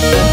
Thank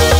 We'll